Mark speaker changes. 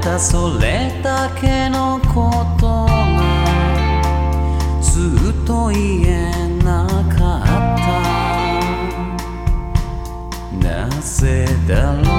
Speaker 1: だそれだけのことがずっと言えなかった。なぜだろう？